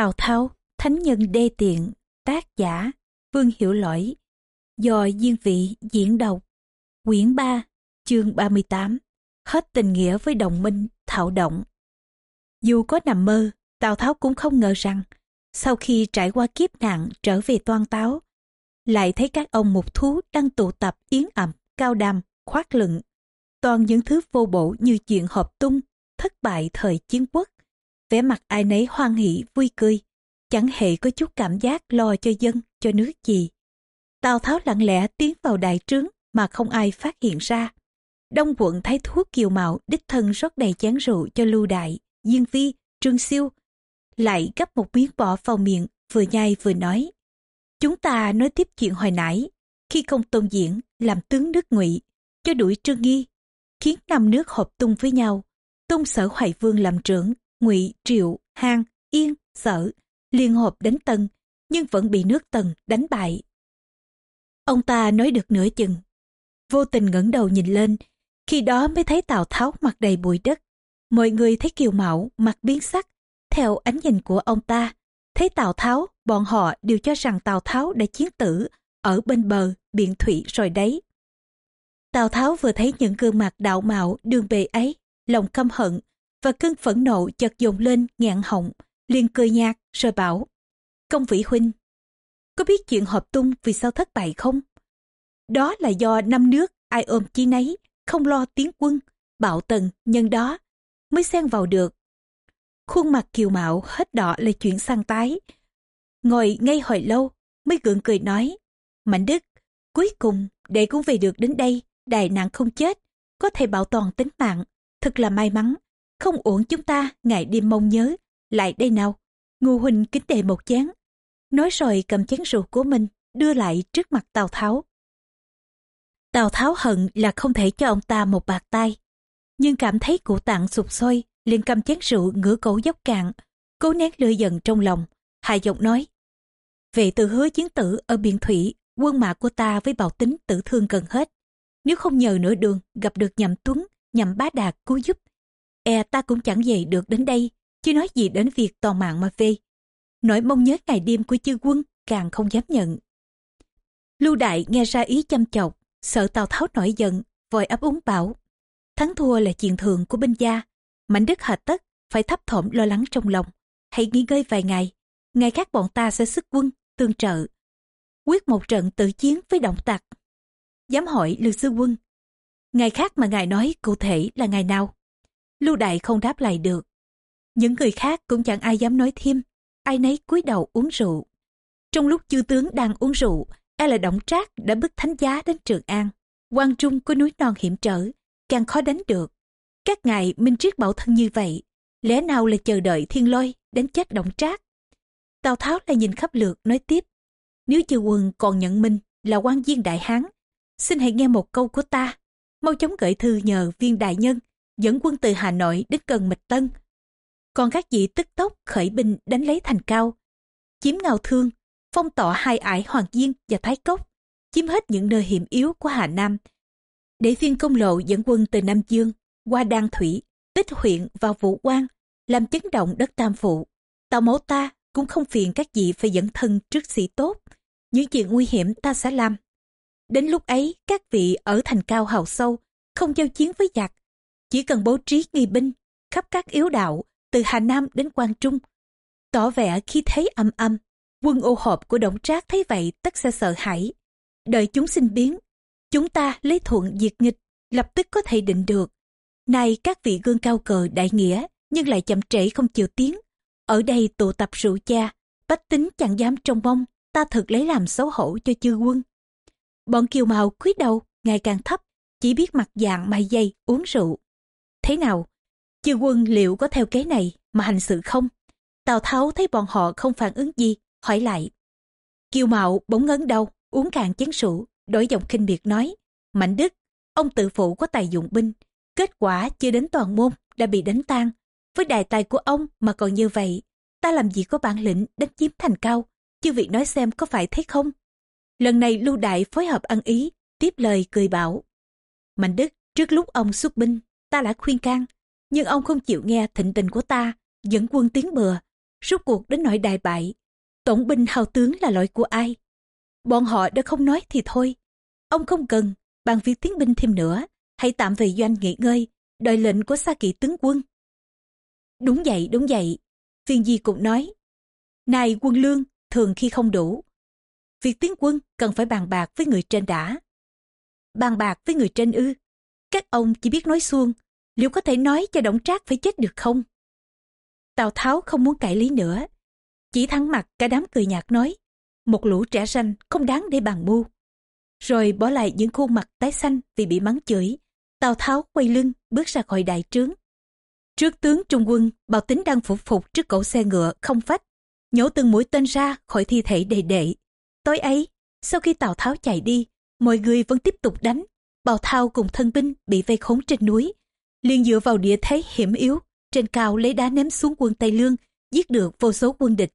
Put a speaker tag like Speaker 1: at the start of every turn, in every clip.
Speaker 1: Tào Tháo, Thánh Nhân Đê Tiện, tác giả, Vương Hiểu Lỗi, do Diên Vị diễn đọc, quyển 3, chương 38, hết tình nghĩa với đồng minh, thảo động. Dù có nằm mơ, Tào Tháo cũng không ngờ rằng, sau khi trải qua kiếp nạn trở về toan táo, lại thấy các ông mục thú đang tụ tập yến ẩm, cao đàm, khoác lựng. Toàn những thứ vô bổ như chuyện hợp tung, thất bại thời chiến quốc vẻ mặt ai nấy hoan hỷ vui cười, chẳng hề có chút cảm giác lo cho dân, cho nước gì. Tào Tháo lặng lẽ tiến vào đại trướng mà không ai phát hiện ra. Đông quận thấy thuốc kiều mạo đích thân rót đầy chén rượu cho lưu đại, diên vi, trương siêu. Lại gấp một miếng bỏ vào miệng, vừa nhai vừa nói. Chúng ta nói tiếp chuyện hồi nãy, khi công tôn diễn làm tướng nước ngụy cho đuổi trương nghi, khiến năm nước hợp tung với nhau. Tôn sở hoài vương làm trưởng, ngụy triệu, hang, yên, sở, liên hợp đánh Tân, nhưng vẫn bị nước Tần đánh bại. Ông ta nói được nửa chừng. Vô tình ngẩng đầu nhìn lên, khi đó mới thấy Tào Tháo mặt đầy bụi đất. Mọi người thấy Kiều mạo mặt biến sắc, theo ánh nhìn của ông ta. Thấy Tào Tháo, bọn họ đều cho rằng Tào Tháo đã chiến tử ở bên bờ, biển thủy rồi đấy. Tào Tháo vừa thấy những gương mặt đạo mạo đường bề ấy, lòng căm hận và cơn phẫn nộ chợt dồn lên ngạn họng, liền cười nhạt rồi bảo công vĩ huynh có biết chuyện hợp tung vì sao thất bại không? Đó là do năm nước ai ôm chi nấy không lo tiến quân bạo tần nhân đó mới xen vào được. Khuôn mặt kiều mạo hết đỏ là chuyện sang tái. Ngồi ngay hồi lâu mới gượng cười nói mạnh đức cuối cùng đệ cũng về được đến đây đại nạn không chết có thể bảo toàn tính mạng thật là may mắn không uổng chúng ta ngày đêm mong nhớ. Lại đây nào, ngô huynh kính đề một chén. Nói rồi cầm chén rượu của mình, đưa lại trước mặt tào tháo. Tào tháo hận là không thể cho ông ta một bạc tay, nhưng cảm thấy cụ tạng sụp sôi, liền cầm chén rượu ngửa cổ dốc cạn, cố nén lửa giận trong lòng, hạ giọng nói về từ hứa chiến tử ở biển thủy, quân mã của ta với bảo tính tử thương gần hết. Nếu không nhờ nửa đường gặp được nhậm tuấn, nhậm bá đạt cứu giúp e ta cũng chẳng về được đến đây chứ nói gì đến việc toàn mạng mà về. Nỗi mong nhớ ngày đêm của chư quân càng không dám nhận. Lưu Đại nghe ra ý chăm chọc, sợ Tào Tháo nổi giận, vội ấp úng bảo. Thắng thua là chuyện thường của binh gia, mảnh đất hà tất, phải thấp thỏm lo lắng trong lòng. Hãy nghỉ ngơi vài ngày, ngày khác bọn ta sẽ sức quân, tương trợ. Quyết một trận tự chiến với động tặc. Dám hỏi Lư Sư Quân, ngày khác mà ngài nói cụ thể là ngày nào? Lưu Đại không đáp lại được, những người khác cũng chẳng ai dám nói thêm, ai nấy cúi đầu uống rượu. Trong lúc chư tướng đang uống rượu, e là động trác đã bức thánh giá đến Trường An. quan Trung có núi non hiểm trở, càng khó đánh được. Các ngài minh triết bảo thân như vậy, lẽ nào là chờ đợi thiên lôi đến chết động trác? Tào Tháo lại nhìn khắp lượt nói tiếp, nếu chư quân còn nhận minh là quan viên đại hán, xin hãy nghe một câu của ta, mau chóng gửi thư nhờ viên đại nhân dẫn quân từ Hà Nội đến gần Mịch Tân. Còn các vị tức tốc, khởi binh đánh lấy thành cao. Chiếm ngao thương, phong tỏa hai ải hoàng diên và thái cốc, chiếm hết những nơi hiểm yếu của hà nam. Để phiên công lộ dẫn quân từ nam dương, qua đan thủy, tích huyện vào vũ quan làm chấn động đất tam phụ. Tàu mẫu ta cũng không phiền các vị phải dẫn thân trước sĩ tốt, những chuyện nguy hiểm ta sẽ làm. Đến lúc ấy, các vị ở thành cao hào sâu, không giao chiến với giặc chỉ cần bố trí nghi binh khắp các yếu đạo từ Hà Nam đến Quang Trung. Tỏ vẻ khi thấy âm âm, quân ô hộp của Đổng Trác thấy vậy tất sẽ sợ hãi. Đợi chúng sinh biến, chúng ta lấy thuận diệt nghịch, lập tức có thể định được. nay các vị gương cao cờ đại nghĩa, nhưng lại chậm trễ không chịu tiếng. Ở đây tụ tập rượu cha, bách tính chẳng dám trông mong, ta thực lấy làm xấu hổ cho chư quân. Bọn kiều màu cúi đầu, ngày càng thấp, chỉ biết mặt dạng mày dây uống rượu. Thế nào, Chư quân liệu có theo kế này mà hành sự không? Tào Tháo thấy bọn họ không phản ứng gì, hỏi lại. Kiều Mạo bỗng ngấn đau, uống cạn chén rượu, đổi giọng khinh biệt nói. Mạnh Đức, ông tự phụ có tài dụng binh, kết quả chưa đến toàn môn đã bị đánh tan. Với đài tài của ông mà còn như vậy, ta làm gì có bản lĩnh đánh chiếm thành cao, chư vị nói xem có phải thế không? Lần này Lưu Đại phối hợp ăn ý, tiếp lời cười bảo. Mạnh Đức, trước lúc ông xuất binh, ta đã khuyên can, nhưng ông không chịu nghe thịnh tình của ta dẫn quân tiến bừa rút cuộc đến nỗi đại bại. Tổng binh hào tướng là lỗi của ai? Bọn họ đã không nói thì thôi. Ông không cần, bằng việc tiến binh thêm nữa, hãy tạm về doanh nghỉ ngơi, đợi lệnh của Sa kỵ tướng quân. Đúng vậy, đúng vậy. Viên Di cũng nói. Này quân lương, thường khi không đủ. Việc tiến quân cần phải bàn bạc với người trên đã. Bàn bạc với người trên ư. Các ông chỉ biết nói suông, liệu có thể nói cho Đổng Trác phải chết được không? Tào Tháo không muốn cãi lý nữa. Chỉ thắng mặt cả đám cười nhạt nói. Một lũ trẻ ranh không đáng để bàn mưu. Rồi bỏ lại những khuôn mặt tái xanh vì bị mắng chửi. Tào Tháo quay lưng bước ra khỏi đại trướng. Trước tướng trung quân, bào tính đang phục phục trước cổ xe ngựa không phách. Nhổ từng mũi tên ra khỏi thi thể đầy đệ. Tối ấy, sau khi Tào Tháo chạy đi, mọi người vẫn tiếp tục đánh. Bào Thao cùng thân binh bị vây khốn trên núi. liền dựa vào địa thế hiểm yếu, trên cao lấy đá ném xuống quân Tây Lương, giết được vô số quân địch.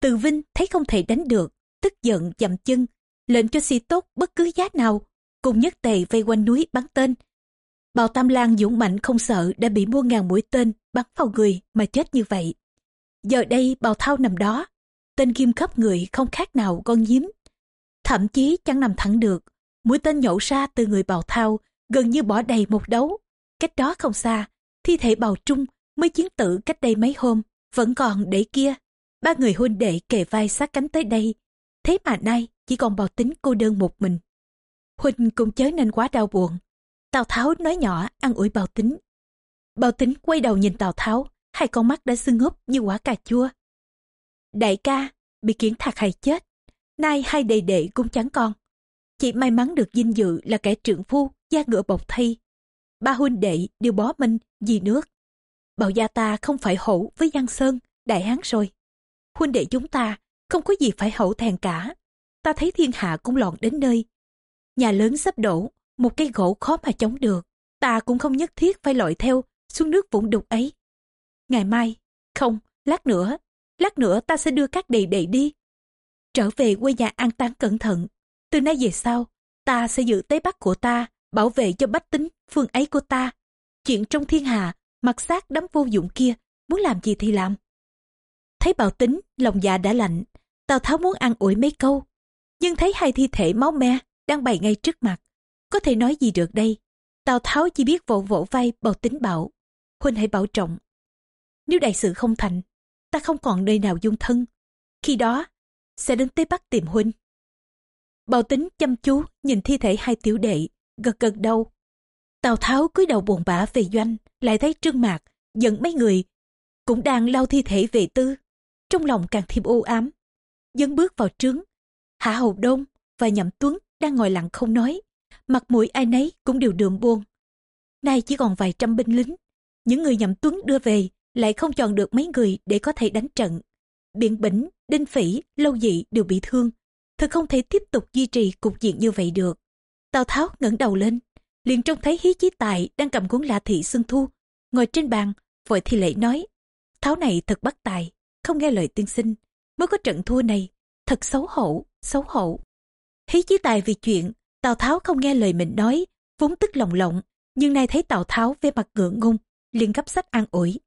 Speaker 1: Từ Vinh thấy không thể đánh được, tức giận dậm chân, lệnh cho Si tốt bất cứ giá nào, cùng nhất tề vây quanh núi bắn tên. Bào Tam Lang dũng mạnh không sợ đã bị mua ngàn mũi tên bắn vào người mà chết như vậy. Giờ đây bào thao nằm đó, tên kim khắp người không khác nào con nhím. Thậm chí chẳng nằm thẳng được, mũi tên nhổ ra từ người bào thao gần như bỏ đầy một đấu. Cách đó không xa, thi thể bào trung mới chiến tử cách đây mấy hôm, vẫn còn để kia. Ba người huynh đệ kề vai sát cánh tới đây. Thế mà nay chỉ còn bào tính cô đơn một mình. Huynh cũng chớ nên quá đau buồn. Tào Tháo nói nhỏ ăn ủi bào tính. Bào tính quay đầu nhìn Tào Tháo, hai con mắt đã sưng húp như quả cà chua. Đại ca, bị kiến thạc hay chết. Nay hai đệ đệ cũng chẳng còn chị may mắn được dinh dự là kẻ trưởng phu, da ngựa bọc thay. Ba huynh đệ đều bó minh, vì nước. bảo gia ta không phải hổ với Giang Sơn, đại hán rồi. Huynh đệ chúng ta không có gì phải hậu thèn cả. Ta thấy thiên hạ cũng loạn đến nơi. Nhà lớn sắp đổ, một cây gỗ khó mà chống được. Ta cũng không nhất thiết phải lội theo xuống nước vũng đục ấy. Ngày mai, không, lát nữa, lát nữa ta sẽ đưa các đệ đệ đi. Trở về quê nhà an táng cẩn thận. Từ nay về sau, ta sẽ giữ tế bắc của ta, bảo vệ cho bách tính, phương ấy của ta. Chuyện trong thiên hạ, mặt xác đám vô dụng kia, muốn làm gì thì làm. Thấy bào tính, lòng dạ đã lạnh, Tào Tháo muốn ăn ủi mấy câu. Nhưng thấy hai thi thể máu me đang bày ngay trước mặt. Có thể nói gì được đây? Tào Tháo chỉ biết vỗ vỗ vai bào tính bảo. Huynh hãy bảo trọng. Nếu đại sự không thành, ta không còn nơi nào dung thân. Khi đó, sẽ đến Tây Bắc tìm Huynh. Bào tính chăm chú nhìn thi thể hai tiểu đệ, gật gật đầu. Tào Tháo cúi đầu buồn bã về doanh, lại thấy Trương Mạc dẫn mấy người cũng đang lau thi thể về tư. Trong lòng càng thêm u ám. Dân bước vào trướng. Hạ Hầu Đông và Nhậm Tuấn đang ngồi lặng không nói. Mặt mũi ai nấy cũng đều đượm buồn. Nay chỉ còn vài trăm binh lính. Những người Nhậm Tuấn đưa về lại không chọn được mấy người để có thể đánh trận. Biện Bỉnh, Đinh Phỉ, Lâu Dị đều bị thương. Thật không thể tiếp tục duy trì cục diện như vậy được. Tào Tháo ngẩng đầu lên, liền trông thấy Hí Chí Tài đang cầm cuốn lạ thị Xuân Thu, ngồi trên bàn, vội thì lễ nói. Tháo này thật bất tài, không nghe lời tiên sinh, mới có trận thua này, thật xấu hổ, xấu hổ. Hí Chí Tài vì chuyện, Tào Tháo không nghe lời mình nói, vốn tức lòng lộng, nhưng nay thấy Tào Tháo về mặt ngượng ngung, liền gấp sách an ủi.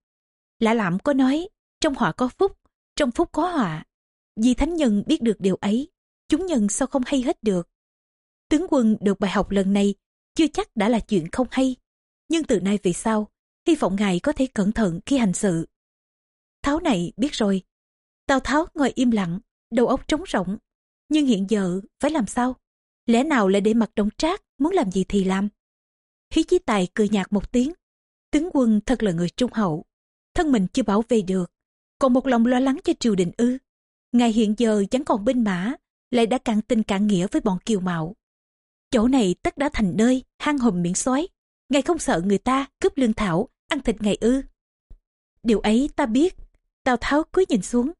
Speaker 1: Lạ lạm có nói, trong họa có phúc, trong phúc có họa. Vì thánh nhân biết được điều ấy, chúng nhân sao không hay hết được. Tướng quân được bài học lần này, chưa chắc đã là chuyện không hay. Nhưng từ nay về sau, hy vọng ngài có thể cẩn thận khi hành sự. Tháo này biết rồi. Tào Tháo ngồi im lặng, đầu óc trống rỗng. Nhưng hiện giờ phải làm sao? Lẽ nào lại để mặt đống trác, muốn làm gì thì làm? Hí chí tài cười nhạt một tiếng. Tướng quân thật là người trung hậu. Thân mình chưa bảo vệ được. Còn một lòng lo lắng cho triều đình ư. Ngài hiện giờ chẳng còn binh mã, lại đã cạn tình cạn nghĩa với bọn kiều mạo. Chỗ này tất đã thành nơi, hang hùm miệng sói. Ngài không sợ người ta cướp lương thảo, ăn thịt ngài ư. Điều ấy ta biết. Tào Tháo cúi nhìn xuống.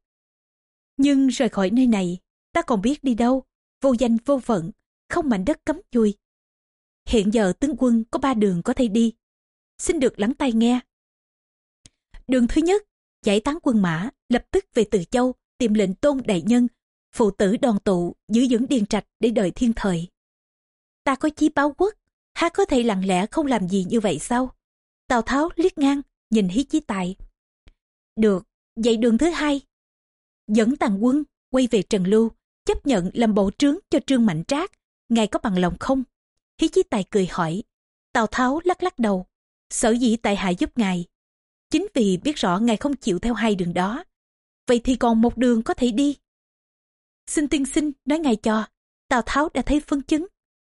Speaker 1: Nhưng rời khỏi nơi này, ta còn biết đi đâu. Vô danh vô phận, không mảnh đất cấm chui. Hiện giờ tướng quân có ba đường có thể đi. Xin được lắng tai nghe. Đường thứ nhất, giải tán quân mã, lập tức về Từ Châu, tìm lệnh tôn đại nhân, phụ tử đoàn tụ, giữ dưỡng điền trạch để đợi thiên thời. Ta có chí báo quốc, há có thể lặng lẽ không làm gì như vậy sao? Tào Tháo liếc ngang, nhìn hí chí tài. Được, vậy đường thứ hai, dẫn tàn quân quay về Trần Lưu, chấp nhận làm bộ trướng cho Trương Mạnh Trác, ngài có bằng lòng không? Hí Chí Tài cười hỏi. Tào Tháo lắc lắc đầu. Sở dĩ tại hạ giúp ngài. Chính vì biết rõ ngài không chịu theo hai đường đó. Vậy thì còn một đường có thể đi. Xin tiên sinh nói ngài cho. Tào Tháo đã thấy phân chứng.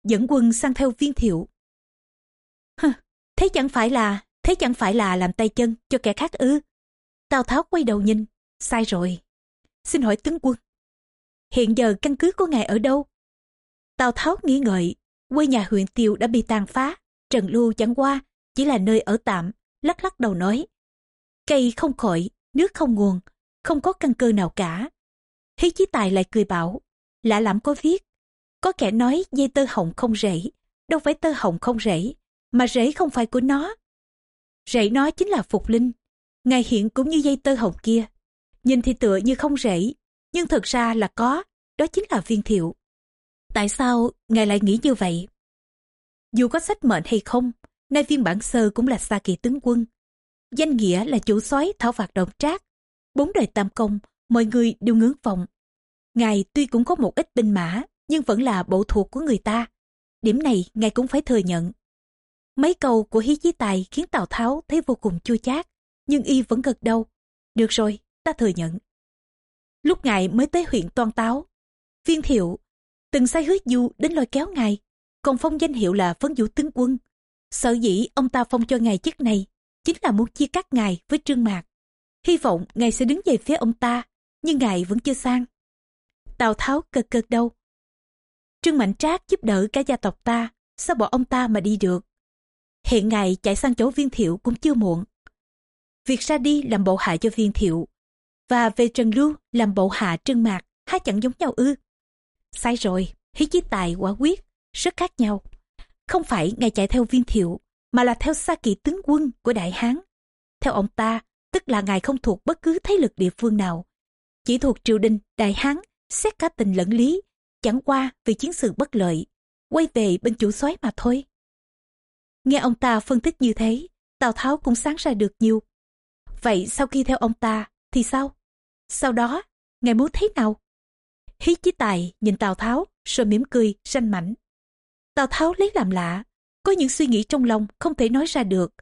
Speaker 1: Dẫn quân sang theo viên thiệu. Hừ, thế chẳng phải là, thế chẳng phải là làm tay chân cho kẻ khác ư. Tào Tháo quay đầu nhìn. Sai rồi. Xin hỏi tướng quân. Hiện giờ căn cứ của ngài ở đâu? Tào Tháo nghĩ ngợi, quê nhà huyện Tiều đã bị tàn phá, Trần Lưu chẳng qua, chỉ là nơi ở tạm, lắc lắc đầu nói. Cây không khỏi, nước không nguồn, không có căn cơ nào cả. Hí chí tài lại cười bảo, lạ lắm có viết. Có kẻ nói dây tơ hồng không rễ, đâu phải tơ hồng không rễ, mà rễ không phải của nó. Rễ nó chính là Phục Linh, ngài hiện cũng như dây tơ hồng kia. Nhìn thì tựa như không rễ, nhưng thực ra là có, đó chính là viên thiệu. Tại sao ngài lại nghĩ như vậy? Dù có sách mệnh hay không, nay viên bản sơ cũng là xa kỳ tướng quân. Danh nghĩa là chủ soái thảo phạt động trác. Bốn đời tam công, mọi người đều ngưỡng vọng. Ngài tuy cũng có một ít binh mã, nhưng vẫn là bộ thuộc của người ta. Điểm này ngài cũng phải thừa nhận. Mấy câu của hí chí tài khiến Tào Tháo thấy vô cùng chua chát, nhưng y vẫn gật đầu. Được rồi, ta thừa nhận. Lúc ngài mới tới huyện Toan Táo, viên thiệu từng sai hứa du đến lôi kéo ngài, còn phong danh hiệu là phấn vũ tướng quân. Sở dĩ ông ta phong cho ngài chức này, chính là muốn chia cắt ngài với trương mạc. Hy vọng ngài sẽ đứng về phía ông ta, nhưng ngài vẫn chưa sang. Tào Tháo cực cực đâu. Trương Mạnh Trác giúp đỡ cả gia tộc ta, sao bỏ ông ta mà đi được. Hiện ngày chạy sang chỗ viên thiệu cũng chưa muộn. Việc ra đi làm bộ hạ cho viên thiệu, và về Trần Lưu làm bộ hạ trương mạc, hai chẳng giống nhau ư. Sai rồi, hí chí tài quả quyết, rất khác nhau. Không phải ngài chạy theo viên thiệu, mà là theo xa kỳ tướng quân của Đại Hán. Theo ông ta, tức là ngài không thuộc bất cứ thế lực địa phương nào. Chỉ thuộc triều đình, Đại Hán, xét cả tình lẫn lý, chẳng qua vì chiến sự bất lợi, quay về bên chủ soái mà thôi. Nghe ông ta phân tích như thế, Tào Tháo cũng sáng ra được nhiều. Vậy sau khi theo ông ta, thì sao? Sau đó, ngài muốn thế nào? Hí chí tài nhìn Tào Tháo rồi mỉm cười, ranh mảnh. Tào Tháo lấy làm lạ, có những suy nghĩ trong lòng không thể nói ra được.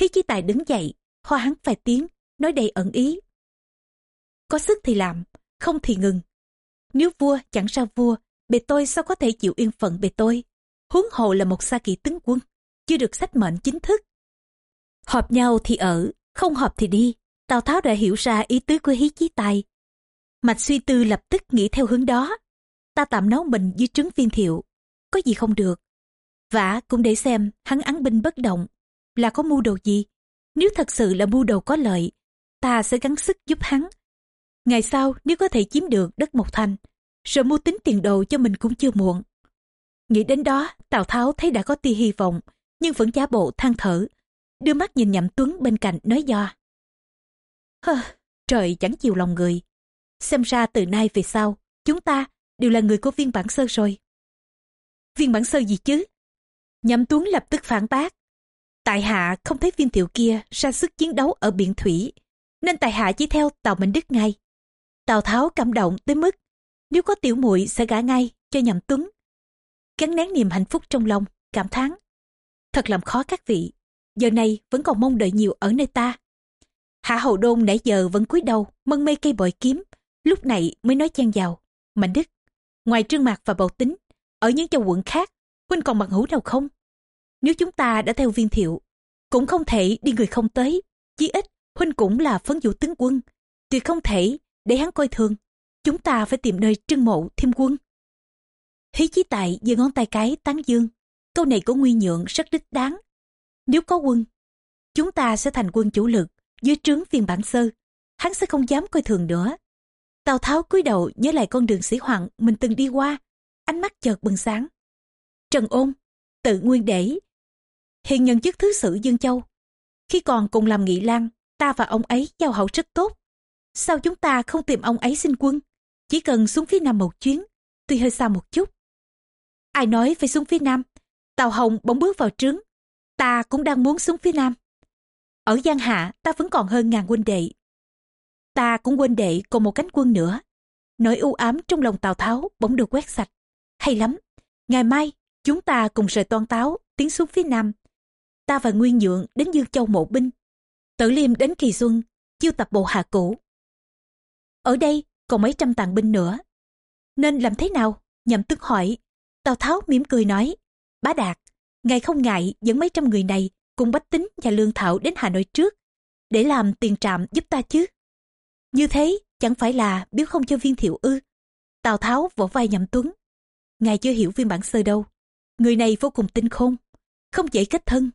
Speaker 1: Hí chí tài đứng dậy, ho hắn vài tiếng, nói đầy ẩn ý. Có sức thì làm, không thì ngừng. Nếu vua chẳng ra vua, bề tôi sao có thể chịu yên phận bề tôi. Huống hồ là một sa kỳ tướng quân, chưa được sách mệnh chính thức. Họp nhau thì ở, không họp thì đi. Tào Tháo đã hiểu ra ý tứ của hí chí tài. Mạch suy tư lập tức nghĩ theo hướng đó. Ta tạm nấu mình dưới trứng viên thiệu. Có gì không được. Vả cũng để xem hắn án binh bất động. Là có mưu đồ gì. Nếu thật sự là mưu đồ có lợi, ta sẽ gắng sức giúp hắn. Ngày sau nếu có thể chiếm được đất Mộc Thành, rồi mua tính tiền đồ cho mình cũng chưa muộn. Nghĩ đến đó, Tào Tháo thấy đã có tia hy vọng, nhưng vẫn giả bộ than thở, đưa mắt nhìn Nhậm Tuấn bên cạnh nói do. Hơ, trời chẳng chiều lòng người. Xem ra từ nay về sau, chúng ta đều là người của viên bản sơ rồi. Viên bản sơ gì chứ? Nhậm Tuấn lập tức phản bác. Tại hạ không thấy viên tiểu kia ra sức chiến đấu ở biển thủy, nên tại hạ chỉ theo Tàu Minh Đức ngay. Tào Tháo cảm động tới mức nếu có tiểu muội sẽ gả ngay cho Nhậm Tuấn. Gắn nén niềm hạnh phúc trong lòng, cảm thán. Thật làm khó các vị, giờ này vẫn còn mong đợi nhiều ở nơi ta. Hạ hầu đôn nãy giờ vẫn cúi đầu, mân mê cây bội kiếm, lúc này mới nói chen vào. Mạnh Đức, ngoài trương mạc và bầu tính, ở những châu quận khác, huynh còn bằng hữu nào không? Nếu chúng ta đã theo viên thiệu, cũng không thể đi người không tới, chí ít huynh cũng là phấn vũ tướng quân, tuyệt không thể để hắn coi thường. Chúng ta phải tìm nơi trưng mộ thêm quân. Hí chí tại giơ ngón tay cái tán dương, câu này của Nguy Nhượng rất đích đáng. Nếu có quân, chúng ta sẽ thành quân chủ lực, dưới trướng phiên bản sơ, hắn sẽ không dám coi thường nữa. Tào Tháo cúi đầu nhớ lại con đường sĩ hoàng mình từng đi qua, ánh mắt chợt bừng sáng. Trần ôn, tự nguyên để, hiện nhận chức thứ sử Dương Châu. Khi còn cùng làm nghị lang, ta và ông ấy giao hậu rất tốt. Sao chúng ta không tìm ông ấy xin quân? Chỉ cần xuống phía nam một chuyến, tuy hơi xa một chút. Ai nói phải xuống phía nam? tàu Hồng bỗng bước vào trướng. Ta cũng đang muốn xuống phía nam. Ở Giang Hạ ta vẫn còn hơn ngàn huynh đệ. Ta cũng quên đệ còn một cánh quân nữa. Nỗi u ám trong lòng Tào Tháo bỗng được quét sạch. Hay lắm, ngày mai chúng ta cùng rời toan táo tiến xuống phía nam. Ta và Nguyên Nhượng đến Dương Châu mộ binh. Tử Liêm đến Kỳ Xuân, chiêu tập bộ hạ cũ. Ở đây còn mấy trăm tàn binh nữa. Nên làm thế nào? Nhậm tức hỏi. Tào Tháo mỉm cười nói. Bá Đạt, ngài không ngại dẫn mấy trăm người này cùng bách tính và lương thảo đến Hà Nội trước để làm tiền trạm giúp ta chứ. Như thế chẳng phải là biếu không cho viên thiệu ư. Tào Tháo vỗ vai nhậm tuấn. Ngài chưa hiểu viên bản sơ đâu. Người này vô cùng tinh khôn, không dễ kết thân.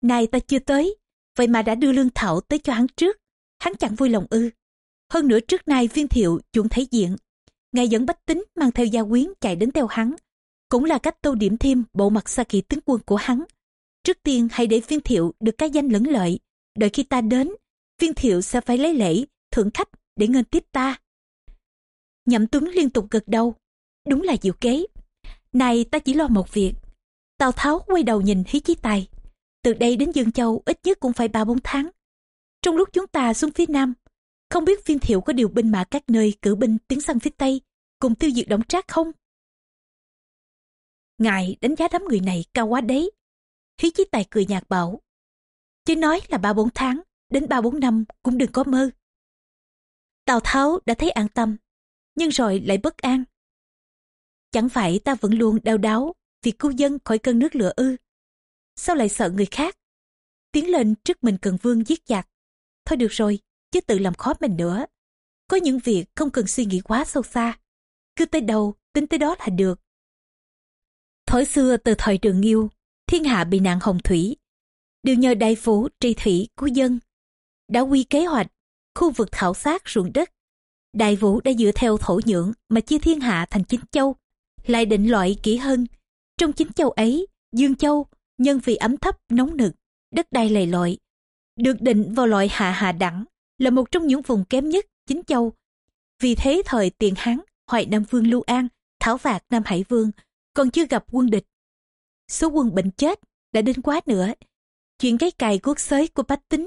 Speaker 1: Này ta chưa tới, vậy mà đã đưa lương thảo tới cho hắn trước. Hắn chẳng vui lòng ư. Hơn nữa trước nay viên thiệu chuộng thấy diện. Ngài dẫn bách tính mang theo gia quyến chạy đến theo hắn. Cũng là cách tô điểm thêm bộ mặt xa kỳ tướng quân của hắn. Trước tiên hãy để viên thiệu được cái danh lẫn lợi. Đợi khi ta đến, viên thiệu sẽ phải lấy lễ, thưởng khách để ngân tiếp ta. Nhậm Tuấn liên tục gật đầu. Đúng là diệu kế. Này ta chỉ lo một việc. Tào Tháo quay đầu nhìn Hí Chí Tài. Từ đây đến Dương Châu ít nhất cũng phải ba bốn tháng. Trong lúc chúng ta xuống phía Nam, không biết viên thiệu có điều binh mã các nơi cử binh tiến sang phía Tây, cùng tiêu diệt đổng trác không? Ngài đánh giá đám người này cao quá đấy. Hí Chí Tài cười nhạt bảo. Chứ nói là ba bốn tháng, đến ba bốn năm cũng đừng có mơ. Tào Tháo đã thấy an tâm, nhưng rồi lại bất an. Chẳng phải ta vẫn luôn đau đáu vì cứu dân khỏi cơn nước lửa ư. Sao lại sợ người khác? Tiến lên trước mình cần vương giết giặc. Thôi được rồi, chứ tự làm khó mình nữa. Có những việc không cần suy nghĩ quá sâu xa. Cứ tới đâu, tính tới đó là được. Thổi xưa từ thời trường yêu, thiên hạ bị nạn hồng thủy. Đều nhờ đại phủ tri thủy cứu dân. Đã quy kế hoạch, khu vực khảo sát ruộng đất. Đại vũ đã dựa theo thổ nhưỡng mà chia thiên hạ thành chính châu lại định loại kỹ hơn. Trong chính châu ấy, Dương Châu, nhân vì ấm thấp nóng nực, đất đai lầy lội, được định vào loại hạ hạ đẳng, là một trong những vùng kém nhất chính châu. Vì thế thời tiền Hán, Hoài Nam Vương Lưu An, thảo phạt Nam Hải Vương, còn chưa gặp quân địch. Số quân bệnh chết đã đến quá nữa. Chuyện cái cài quốc xới của bách tính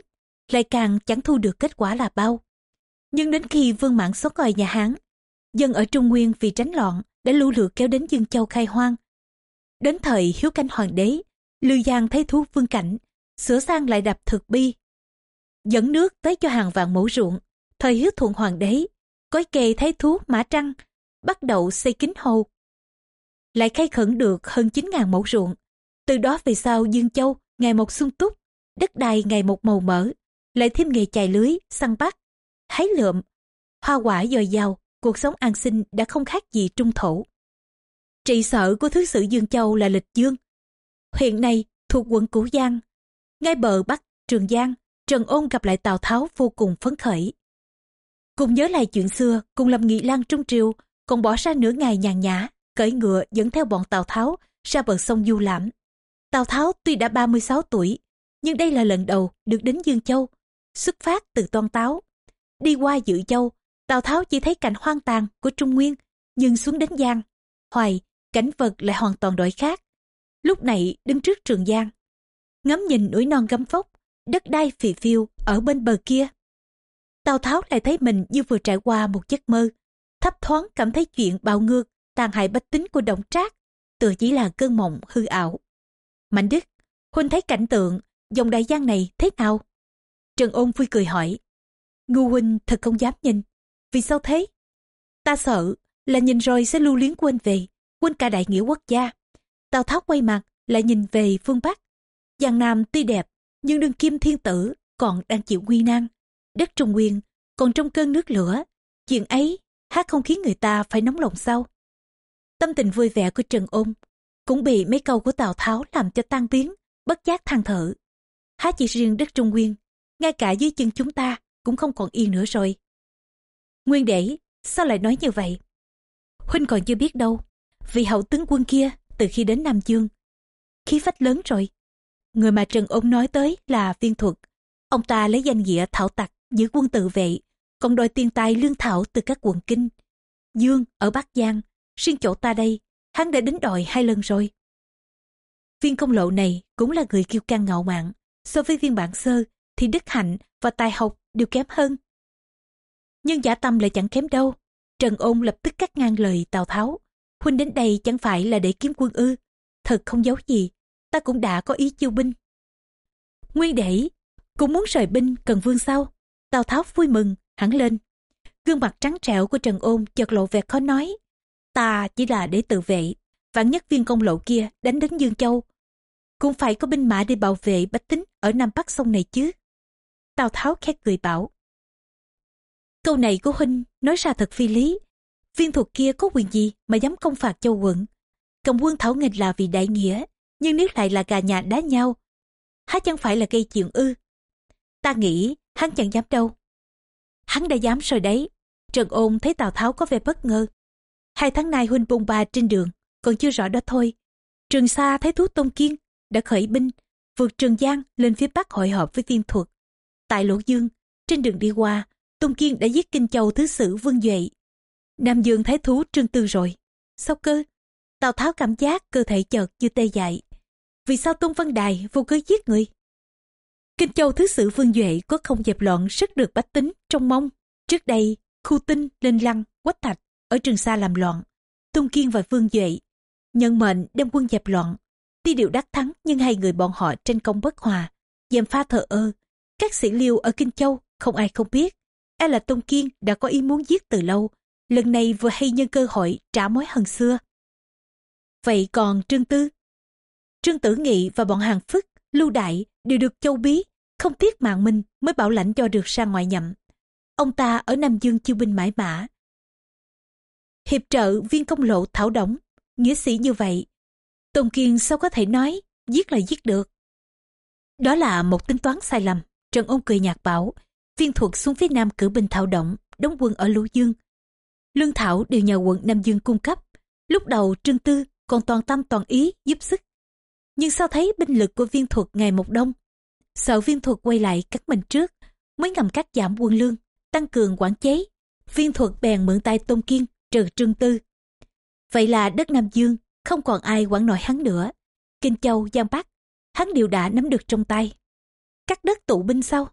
Speaker 1: lại càng chẳng thu được kết quả là bao. Nhưng đến khi Vương Mãn xóa còi nhà Hán, dân ở Trung Nguyên vì tránh loạn đã lưu lượt kéo đến Dương Châu khai hoang. Đến thời hiếu canh hoàng đế, Lưu Giang thấy thú vương cảnh, sửa sang lại đập thực bi. Dẫn nước tới cho hàng vạn mẫu ruộng, thời hiếu thuận hoàng đế, cối kề thấy thú mã trăng, bắt đầu xây kính hồ, Lại khai khẩn được hơn 9.000 mẫu ruộng. Từ đó về sau Dương Châu ngày một sung túc, đất đai ngày một màu mỡ, lại thêm nghề chài lưới, săn bắt, hái lượm, hoa quả dồi dào, cuộc sống an sinh đã không khác gì trung thổ. Trị sở của Thứ sử Dương Châu là Lịch Dương. Hiện nay thuộc quận Cửu Giang. Ngay bờ Bắc Trường Giang, Trần Ôn gặp lại Tào Tháo vô cùng phấn khởi. Cùng nhớ lại chuyện xưa, cùng làm nghị lang trung triều, còn bỏ ra nửa ngày nhàn nhã, cởi ngựa dẫn theo bọn Tào Tháo ra bờ sông Du Lãm. Tào Tháo tuy đã 36 tuổi, nhưng đây là lần đầu được đến Dương Châu, xuất phát từ Toan Táo. Đi qua Dự Châu, Tào Tháo chỉ thấy cảnh hoang tàn của Trung Nguyên, nhưng xuống đến Giang, Hoài, cảnh vật lại hoàn toàn đổi khác. Lúc này đứng trước Trường Giang, ngắm nhìn núi non gấm phốc, đất đai phì phiêu ở bên bờ kia. Tào Tháo lại thấy mình như vừa trải qua một giấc mơ, thấp thoáng cảm thấy chuyện bạo ngược, tàn hại bách tính của Động Trác, tựa chỉ là cơn mộng hư ảo. Mạnh Đức, Huynh thấy cảnh tượng, dòng đại giang này thế nào? Trần Ôn vui cười hỏi. Ngu Huynh thật không dám nhìn. Vì sao thế? Ta sợ là nhìn rồi sẽ lưu luyến quên về, quên cả đại nghĩa quốc gia. Tào Tháo quay mặt lại nhìn về phương Bắc. Giang Nam tuy đẹp, nhưng đương kim thiên tử còn đang chịu nguy nan. Đất Trung Nguyên còn trong cơn nước lửa. Chuyện ấy hát không khiến người ta phải nóng lòng sao? Tâm tình vui vẻ của Trần Ôn cũng bị mấy câu của Tào Tháo làm cho tan biến, bất giác than thở. Há chỉ riêng đất Trung Nguyên, ngay cả dưới chân chúng ta cũng không còn yên nữa rồi. Nguyên đệ, sao lại nói như vậy? Huynh còn chưa biết đâu. Vì hậu tướng quân kia, từ khi đến Nam Dương, khí phách lớn rồi. Người mà Trần Ôn nói tới là viên thuật. Ông ta lấy danh nghĩa thảo tặc, giữ quân tự vệ, còn đòi tiền tài lương thảo từ các quận kinh. Dương ở Bắc Giang, riêng chỗ ta đây, hắn đã đến đòi hai lần rồi. Viên công lộ này cũng là người kiêu căng ngạo mạn. So với viên bản sơ thì đức hạnh và tài học đều kém hơn. nhưng giả tâm lại chẳng kém đâu. Trần ôn lập tức cắt ngang lời Tào Tháo. Huynh đến đây chẳng phải là để kiếm quân ư. Thật không giấu gì, ta cũng đã có ý chiêu binh. Nguyên đẩy cũng muốn rời binh cần vương sau, Tào Tháo vui mừng, hẳn lên. Gương mặt trắng trẻo của Trần ôn chợt lộ vẻ khó nói. Ta chỉ là để tự vệ, vạn nhất viên công lộ kia đánh đến Dương Châu. Cũng phải có binh mã để bảo vệ bách tính ở Nam Bắc sông này chứ. Tào Tháo khét cười bảo. Câu này của Huynh nói ra thật phi lý. Viên thuộc kia có quyền gì mà dám công phạt châu quận. Cầm quân thảo nghịch là vì đại nghĩa, nhưng nếu lại là gà nhà đá nhau, há chẳng phải là gây chuyện ư. Ta nghĩ hắn chẳng dám đâu. Hắn đã dám rồi đấy. Trần ôn thấy Tào Tháo có vẻ bất ngờ. Hai tháng nay huynh bôn ba trên đường, còn chưa rõ đó thôi. Trường Sa thấy thú Tôn Kiên đã khởi binh, vượt Trường Giang lên phía Bắc hội họp với tiên thuật. Tại Lỗ Dương, trên đường đi qua, Tôn Kiên đã giết Kinh Châu Thứ Sử Vương Duệ. Nam Dương Thái Thú Trương Tư rồi. Sao cơ? Tào Tháo cảm giác cơ thể chợt như tê dại. Vì sao Tôn Văn Đài vô cớ giết người? Kinh Châu Thứ Sử Vương Duệ có không dẹp loạn rất được bách tính trong mong. Trước đây, Khu Tinh, Linh Lăng, Quách Thạch ở Trường Sa làm loạn. Tôn Kiên và Vương Duệ nhận mệnh đem quân dẹp loạn. Tuy điều đắc thắng nhưng hai người bọn họ tranh công bất hòa. Dèm pha thờ ơ. Các sĩ liêu ở Kinh Châu không ai không biết. E là Tôn Kiên đã có ý muốn giết từ lâu. Lần này vừa hay nhân cơ hội trả mối hận xưa. Vậy còn Trương Tư? Trương Tử Nghị và bọn hàng Phức, Lưu Đại đều được châu bí, không tiếc mạng mình mới bảo lãnh cho được sang ngoại nhậm. Ông ta ở Nam Dương chiêu binh mãi mã. Hiệp trợ viên công lộ thảo đóng, nghĩa sĩ như vậy. Tôn Kiên sao có thể nói, giết là giết được. Đó là một tính toán sai lầm. Trần Ôn cười nhạt bảo, viên thuật xuống phía Nam cử binh thảo động, đóng quân ở Lũ Dương. Lương Thảo đều nhờ quận Nam Dương cung cấp. Lúc đầu Trương Tư còn toàn tâm toàn ý giúp sức. Nhưng sao thấy binh lực của viên thuật ngày một đông. Sợ viên thuật quay lại cắt mình trước, mới ngầm cắt giảm quân lương, tăng cường quản chế. Viên thuật bèn mượn tay Tôn Kiên, trừ Trương Tư. Vậy là đất Nam Dương không còn ai quản nổi hắn nữa. Kinh Châu, Giang Bắc, hắn đều đã nắm được trong tay. Cắt đất tụ binh sau.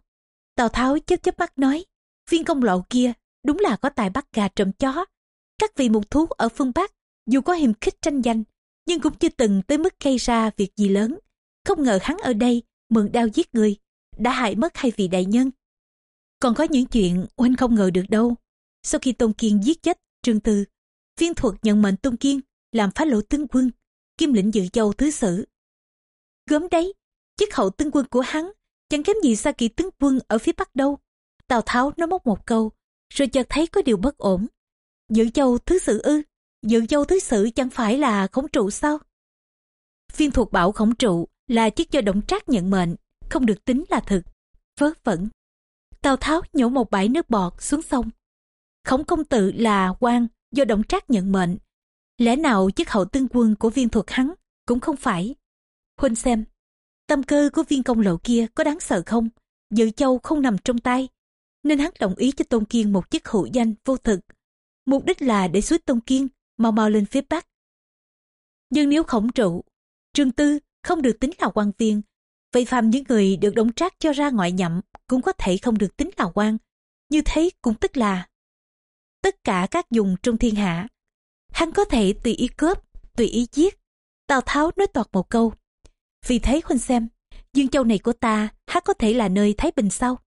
Speaker 1: Tào Tháo chớp chớp mắt nói, viên công lộ kia đúng là có tài bắt gà trộm chó. Các vị mục thú ở phương Bắc, dù có hiềm khích tranh giành, nhưng cũng chưa từng tới mức gây ra việc gì lớn. Không ngờ hắn ở đây mượn đao giết người, đã hại mất hai vị đại nhân. Còn có những chuyện huynh không ngờ được đâu. Sau khi Tôn Kiên giết chết Trương Tư, viên thuật nhận mệnh Tôn Kiên làm phá lộ tướng quân, kim lĩnh dự châu thứ sử. Gớm đấy, chức hậu tướng quân của hắn chẳng kém gì xa kỳ tướng quân ở phía bắc đâu. Tào Tháo nói móc một câu, rồi chợt thấy có điều bất ổn. Dự châu thứ sử ư, dự châu thứ sử chẳng phải là khổng trụ sao? Viên thuộc bảo khổng trụ là chiếc do động trác nhận mệnh, không được tính là thực. Vớ vẩn. Tào Tháo nhổ một bãi nước bọt xuống sông. Khổng công tự là quan do động trác nhận mệnh. Lẽ nào chức hậu tương quân của viên thuật hắn cũng không phải. Huynh xem, tâm cơ của viên công lộ kia có đáng sợ không? Dự châu không nằm trong tay, nên hắn đồng ý cho Tôn Kiên một chức hữu danh vô thực. Mục đích là để suối Tôn Kiên mau mau lên phía Bắc. Nhưng nếu khổng trụ, Trương Tư không được tính là quan viên, vậy phàm những người được đóng trác cho ra ngoại nhậm cũng có thể không được tính là quan. Như thế cũng tức là tất cả các dùng trong thiên hạ. Hắn có thể tùy ý cướp, tùy ý giết. Tào Tháo nói toạc một câu. Vì thế huynh xem, Dương Châu này của ta há có thể là nơi Thái Bình sau?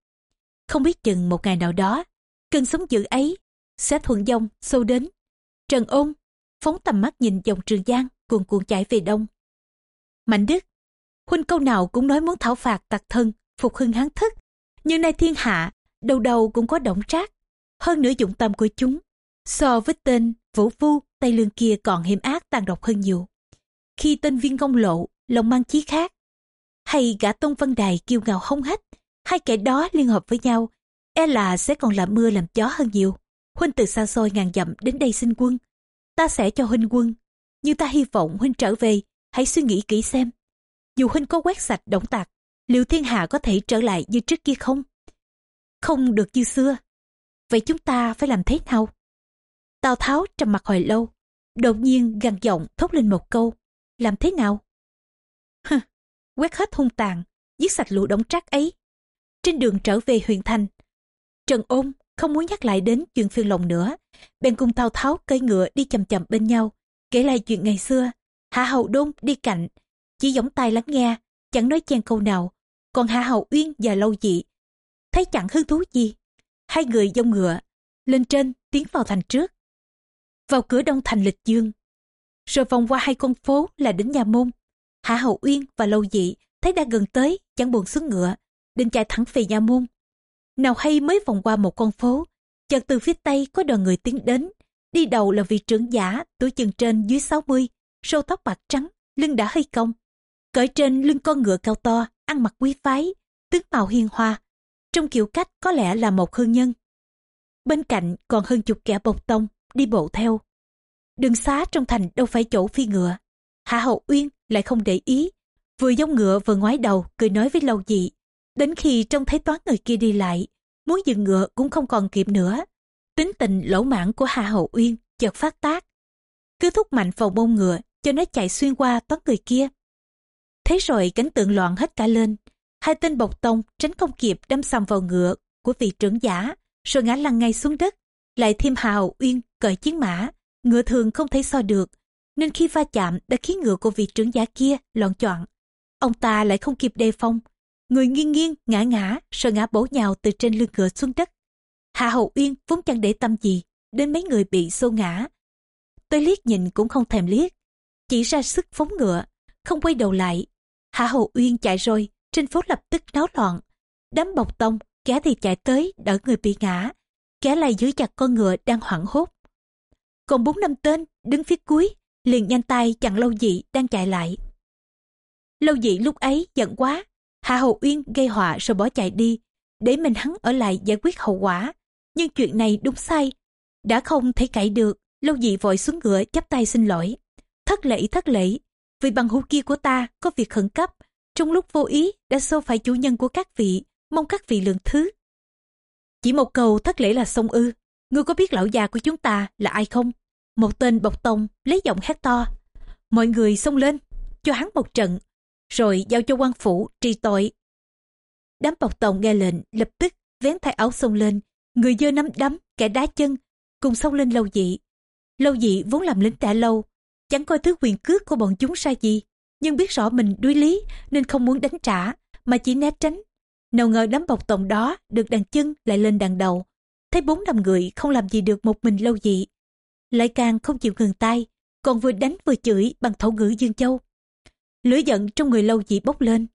Speaker 1: Không biết chừng một ngày nào đó, cơn sống dữ ấy sẽ thuận dông sâu đến. Trần ôn phóng tầm mắt nhìn dòng trường giang cuồn cuộn chảy về đông. Mạnh Đức, huynh câu nào cũng nói muốn thảo phạt tặc thân, phục hưng hán thức. Nhưng nay thiên hạ, đầu đầu cũng có động trác. Hơn nữa dụng tâm của chúng, so với tên Vũ Phu, Tây Lương kia còn hiểm ác tàn độc hơn nhiều. Khi tên viên công lộ, lòng mang chí khác, hay gã Tôn Văn Đài kiêu ngạo hông hách, hai kẻ đó liên hợp với nhau, e là sẽ còn làm mưa làm gió hơn nhiều. Huynh từ xa xôi ngàn dặm đến đây xin quân. Ta sẽ cho Huynh quân. Nhưng ta hy vọng Huynh trở về, hãy suy nghĩ kỹ xem. Dù Huynh có quét sạch động tạc, liệu thiên hạ có thể trở lại như trước kia không? Không được như xưa. Vậy chúng ta phải làm thế nào? Tào Tháo trầm mặt hồi lâu, đột nhiên gằn giọng thốt lên một câu. Làm thế nào? Hừ, quét hết hung tàn, giết sạch lũ đống trác ấy. Trên đường trở về huyện thành, Trần Ôn không muốn nhắc lại đến chuyện phiền lòng nữa. Bèn cùng tào tháo cây ngựa đi chậm chậm bên nhau, kể lại chuyện ngày xưa. Hạ hầu đôn đi cạnh, chỉ gióng tai lắng nghe, chẳng nói chen câu nào. Còn hạ hầu uyên và lâu dị, thấy chẳng hứng thú gì. Hai người dông ngựa, lên trên tiến vào thành trước. Vào cửa đông thành lịch dương, rồi vòng qua hai con phố là đến nhà môn. Hạ hầu uyên và lâu dị thấy đã gần tới, chẳng buồn xuống ngựa, định chạy thẳng về nhà môn nào hay mới vòng qua một con phố chợt từ phía tây có đoàn người tiến đến. Đi đầu là vị trưởng giả tuổi chừng trên dưới 60, râu tóc bạc trắng lưng đã hơi cong. Cởi trên lưng con ngựa cao to ăn mặc quý phái tướng mạo hiền hòa, trong kiểu cách có lẽ là một hương nhân. Bên cạnh còn hơn chục kẻ bộc tông đi bộ theo. Đường xá trong thành đâu phải chỗ phi ngựa. Hạ hậu uyên lại không để ý vừa giống ngựa vừa ngoái đầu cười nói với lâu dị đến khi trông thấy toán người kia đi lại, muốn dừng ngựa cũng không còn kịp nữa. Tính tình lỗ mãn của hà hậu uyên chợt phát tác. Cứ thúc mạnh vào mông ngựa, cho nó chạy xuyên qua toán người kia. Thế rồi cánh tượng loạn hết cả lên. Hai tên bộc tông tránh không kịp đâm sầm vào ngựa của vị trưởng giả, rồi ngã lăn ngay xuống đất. Lại thêm hà hậu uyên cởi chiến mã, ngựa thường không thể so được, nên khi va chạm đã khiến ngựa của vị trưởng giả kia loạn choạng. Ông ta lại không kịp đề phòng người nghiêng nghiêng, ngã ngã rồi ngã bổ nhào từ trên lưng ngựa xuống đất. Hạ hậu uyên vốn chẳng để tâm gì, đến mấy người bị xô ngã. Tôi liếc nhìn cũng không thèm liếc. Chỉ ra sức phóng ngựa, không quay đầu lại. Hạ hậu uyên chạy rồi, trên phố lập tức náo loạn. Đám bọc tông, kẻ thì chạy tới, đỡ người bị ngã. Kẻ lại giữ chặt con ngựa đang hoảng hốt. Còn bốn năm tên đứng phía cuối, liền nhanh tay chặn lâu dị đang chạy lại. Lâu dị lúc ấy giận quá hạ hầu uyên gây họa rồi bỏ chạy đi, để mình hắn ở lại giải quyết hậu quả. Nhưng chuyện này đúng sai. Đã không thể cãi được, lâu dị vội xuống ngựa chắp tay xin lỗi. Thất lễ thất lễ. Vì bằng hữu kia của ta có việc khẩn cấp, trong lúc vô ý đã xô phải chủ nhân của các vị, mong các vị lượng thứ. Chỉ một câu thất lễ là xong ư. Ngươi có biết lão già của chúng ta là ai không? Một tên bọc tông, lấy giọng hét to. Mọi người xông lên, cho hắn một trận rồi giao cho quan phủ tri tội. Đám bọc tông nghe lệnh, lập tức vén thay áo xông lên, người dơ nắm đấm, kẻ đá chân, cùng xông lên lâu dị. Lâu dị vốn làm lính đã lâu, chẳng coi thứ quyền cước của bọn chúng sai gì, nhưng biết rõ mình đuối lý nên không muốn đánh trả, mà chỉ né tránh. Nào ngờ đám bọc tổng đó được đàn chân lại lên đàn đầu, thấy bốn năm người không làm gì được một mình lâu dị. Lại càng không chịu ngừng tay, còn vừa đánh vừa chửi bằng thổ ngữ dương châu lửa giận trong người lâu dị bốc lên.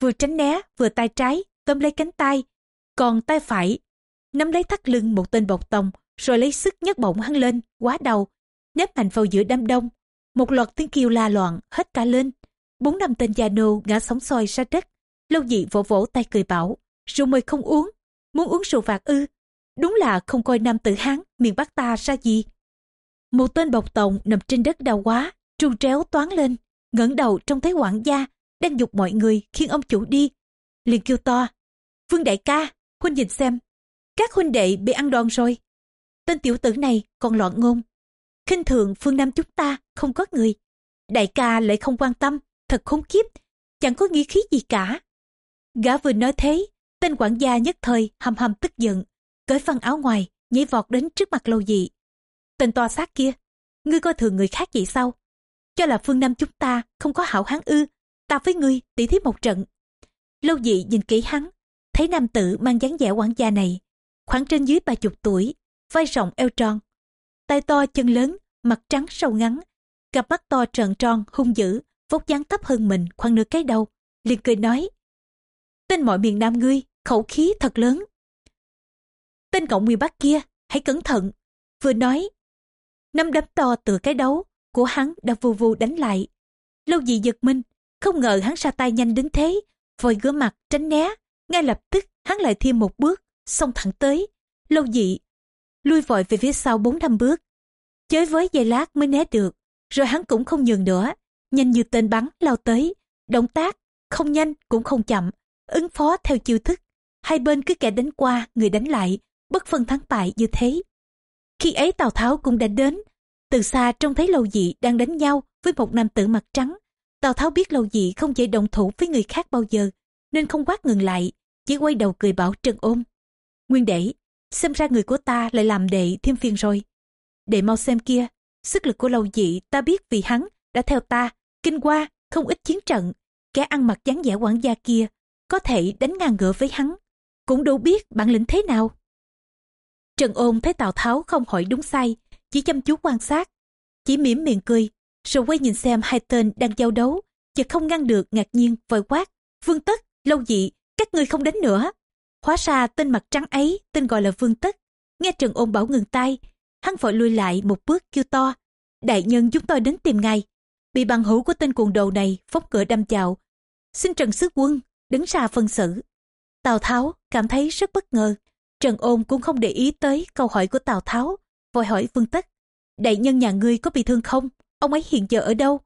Speaker 1: Vừa tránh né vừa tay trái tóm lấy cánh tay còn tay phải nắm lấy thắt lưng một tên bọc tòng, rồi lấy sức nhấc bổng hắn lên quá đầu nếp mạnh vào giữa đám đông. Một loạt tiếng kêu la loạn hết cả lên. Bốn năm tên già nô ngã sóng soi ra đất. Lâu dị vỗ vỗ tay cười bảo rượu mời không uống muốn uống rượu phạt ư? Đúng là không coi nam tử hán miền bắc ta ra gì. Một tên bọc tổng nằm trên đất đau quá tru tréo toán lên ngẩng đầu trông thấy quản gia đang dục mọi người khiến ông chủ đi. Liền kêu to, vương đại ca, huynh nhìn xem, các huynh đệ bị ăn đòn rồi. Tên tiểu tử này còn loạn ngôn, khinh thường phương nam chúng ta không có người. Đại ca lại không quan tâm, thật khốn kiếp, chẳng có nghĩa khí gì cả. Gã vừa nói thế, tên quản gia nhất thời hầm hầm tức giận, cởi phăng áo ngoài, nhảy vọt đến trước mặt lâu dị. Tên to xác kia, ngươi coi thường người khác vậy sao? Cho là phương nam chúng ta không có hảo hán ư, ta với ngươi tỉ thí một trận. Lâu dị nhìn kỹ hắn, thấy nam tử mang dáng vẻ quản gia này, khoảng trên dưới ba chục tuổi, vai rộng eo tròn, tay to chân lớn, mặt trắng sâu ngắn, cặp mắt to trợn tròn hung dữ, vóc dáng thấp hơn mình khoảng nửa cái đầu, liền cười nói, tên mọi miền nam ngươi, khẩu khí thật lớn. Tên cậu nguyên bắc kia, hãy cẩn thận. Vừa nói, năm đấm to từ cái đấu của hắn đã vù vù đánh lại. Lâu dị giật mình, không ngờ hắn ra tay nhanh đến thế, vội gỡ mặt, tránh né. Ngay lập tức, hắn lại thêm một bước, xông thẳng tới. Lâu dị lui vội về phía sau bốn năm bước. Chới với giây lát mới né được, rồi hắn cũng không nhường nữa. Nhanh như tên bắn lao tới, động tác không nhanh cũng không chậm, ứng phó theo chiêu thức. Hai bên cứ kẻ đánh qua, người đánh lại, bất phân thắng bại như thế. Khi ấy tào tháo cũng đã đến từ xa trông thấy lâu dị đang đánh nhau với một nam tử mặt trắng tào tháo biết lâu dị không dễ đồng thủ với người khác bao giờ nên không quát ngừng lại chỉ quay đầu cười bảo trần ôm nguyên đệ xem ra người của ta lại làm đệ thêm phiền rồi. Đệ mau xem kia, sức lực của lâu dị ta biết vì hắn đã theo ta, kinh qua, không ít chiến trận. Kẻ ăn mặc dáng vẻ quản gia kia, có thể đánh ngang ngựa với hắn. Cũng đủ biết bản lĩnh thế nào. Trần ôn thấy Tào Tháo không hỏi đúng sai, chỉ chăm chú quan sát. Chỉ mỉm miệng cười, rồi quay nhìn xem hai tên đang giao đấu, chợt không ngăn được ngạc nhiên vội quát. Vương Tất, lâu dị, các ngươi không đánh nữa. Hóa ra tên mặt trắng ấy tên gọi là Vương Tất. Nghe Trần ôn bảo ngừng tay, hắn vội lui lại một bước kêu to. Đại nhân chúng tôi đến tìm ngài. Bị bằng hữu của tên cuồng đầu này phóng cửa đâm chào. Xin Trần Sứ Quân đứng ra phân xử. Tào Tháo cảm thấy rất bất ngờ. Trần ôn cũng không để ý tới câu hỏi của Tào Tháo. Vội hỏi Vương Tất. Đại nhân nhà ngươi có bị thương không? Ông ấy hiện giờ ở đâu?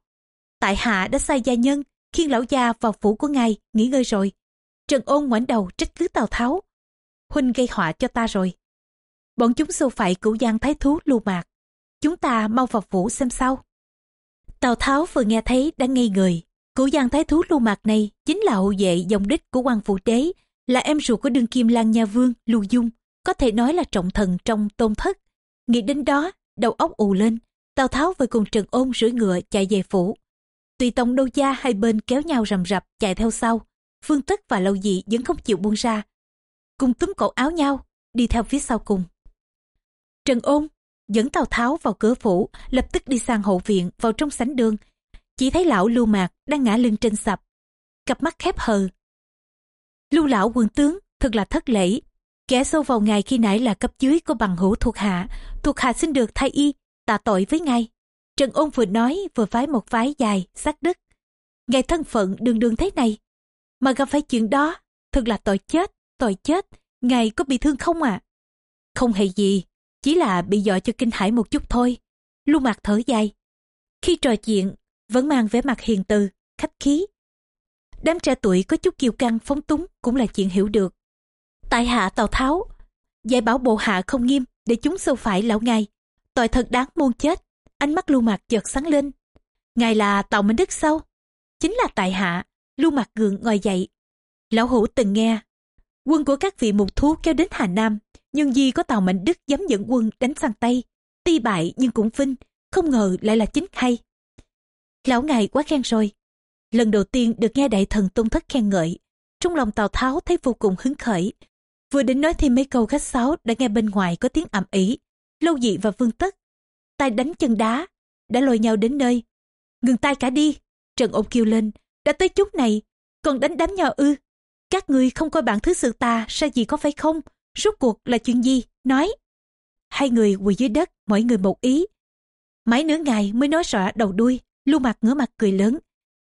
Speaker 1: Tại hạ đã sai gia nhân khiêng lão gia vào phủ của ngài nghỉ ngơi rồi. Trần ôn ngoảnh đầu trách cứ Tào Tháo. Huynh gây họa cho ta rồi. Bọn chúng xô phải cửu giang thái thú lưu mạc. Chúng ta mau vào phủ xem sao. Tào Tháo vừa nghe thấy đã ngây người. Cửu giang thái thú lưu mạc này chính là hậu vệ dòng đích của quan phụ đế, là em ruột của đương kim lan nha vương lưu dung, có thể nói là trọng thần trong tôn thất. Nghĩ đến đó, đầu óc ù lên, Tào Tháo với cùng Trần Ôn rưỡi ngựa chạy về phủ. Tùy tông đô gia hai bên kéo nhau rầm rập chạy theo sau. Phương Tất và Lâu Dị vẫn không chịu buông ra. Cùng túm cổ áo nhau, đi theo phía sau cùng. Trần Ôn dẫn Tào Tháo vào cửa phủ, lập tức đi sang hậu viện vào trong sảnh đường. Chỉ thấy lão Lưu Mạc đang ngã lưng trên sập, cặp mắt khép hờ. Lưu lão quân tướng thật là thất lễ. Kẻ sâu vào ngày khi nãy là cấp dưới của bằng hữu thuộc hạ, thuộc hạ xin được thay y, tạ tội với ngài. Trần Ôn vừa nói vừa phái một phái dài, sắc đất. Ngài thân phận đường đường thế này, mà gặp phải chuyện đó, thật là tội chết, tội chết, ngài có bị thương không ạ? À? Không hề gì, chỉ là bị dọa cho kinh hãi một chút thôi. Lưu mặt thở dài. Khi trò chuyện, vẫn mang vẻ mặt hiền từ, khách khí. Đám trẻ tuổi có chút kiêu căng phóng túng cũng là chuyện hiểu được. Tại hạ Tào Tháo, dạy bảo bộ hạ không nghiêm để chúng sâu phải lão ngài. Tội thật đáng muôn chết. Ánh mắt lưu mạc chợt sáng lên. Ngài là Tào Minh Đức sao? Chính là tại hạ. Lưu mạc gượng ngồi dậy. Lão hủ từng nghe. Quân của các vị mục thú kéo đến Hà Nam. Nhưng gì có Tào Mạnh Đức dám dẫn quân đánh sang Tây. tuy bại nhưng cũng vinh. Không ngờ lại là chính hay. Lão ngài quá khen rồi. Lần đầu tiên được nghe đại thần tôn thất khen ngợi. Trong lòng Tào Tháo thấy vô cùng hứng khởi. Vừa đến nói thêm mấy câu khách sáo, đã nghe bên ngoài có tiếng ầm ĩ. Lâu dị và vương tất. tay đánh chân đá. Đã lôi nhau đến nơi. Ngừng tay cả đi. Trần ôn kêu lên, đã tới chút này, còn đánh đám nhau ư các ngươi không coi bạn thứ sự ta sao gì có phải không rốt cuộc là chuyện gì nói hai người quỳ dưới đất, mỗi người một ý mãi nửa ngày mới nói rõ đầu đuôi lưu mặt ngửa mặt cười lớn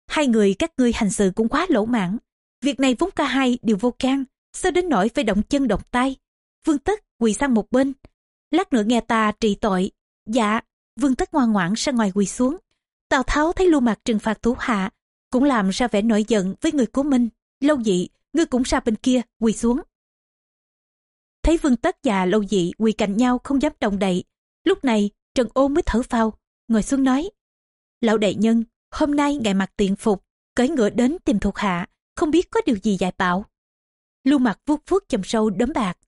Speaker 1: hai người các ngươi hành sự cũng quá lỗ mãn việc này vốn cả hai đều vô can sao đến nỗi phải động chân động tay vương tất quỳ sang một bên lát nữa nghe ta trị tội dạ vương tất ngoan ngoãn sang ngoài quỳ xuống tào tháo thấy lưu mặt trừng phạt thủ hạ cũng làm ra vẻ nổi giận với người của mình. Lâu dị, ngươi cũng ra bên kia, quỳ xuống. Thấy Vương Tất và Lâu dị quỳ cạnh nhau không dám động đậy. Lúc này, Trần Ôn mới thở phào, ngồi xuống nói. Lão đại nhân, hôm nay ngài mặc tiện phục, cởi ngựa đến tìm thuộc hạ, không biết có điều gì dạy bảo. Lưu mặt vuốt vuốt chầm sâu đấm bạc.